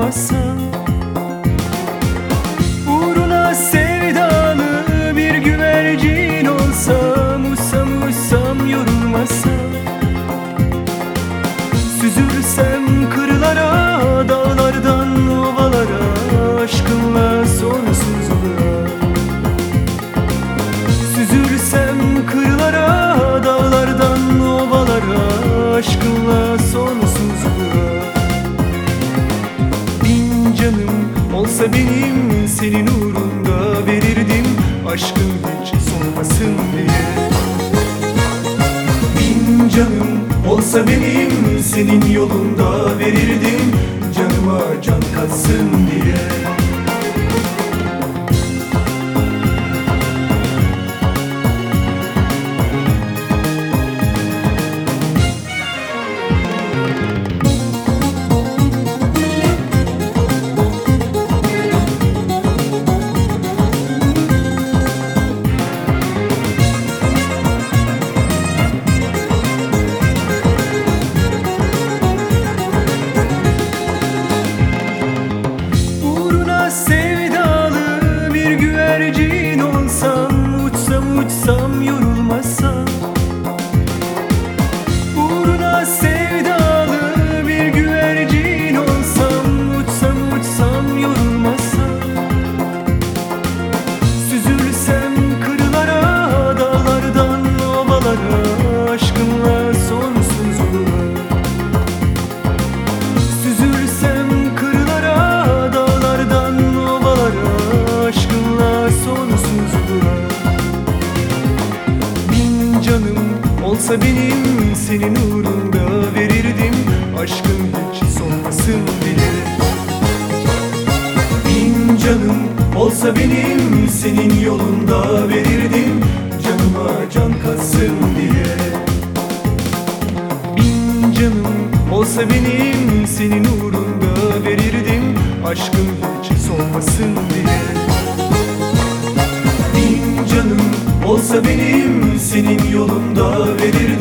yorulmasa Uğruna sevdalı bir güvercin olsam Uçsam uçsam yorulmasa Süzülsem kırlara, olsa benim senin uğrunda verirdim Aşkın hiç solmasın diye. Bin canım olsa benim senin yolunda verirdim Canıma can katsın diye Uçsam uçsam olsa benim senin uğrunda verirdim. Aşkın hiç solmasın diye Bin canım olsa benim senin yolunda verirdim. Canıma can katsın diye. Bin canım olsa benim senin uğrunda verirdim. Aşkım hiç solmasın diye Bin canım olsa benim senin yolunda verirdim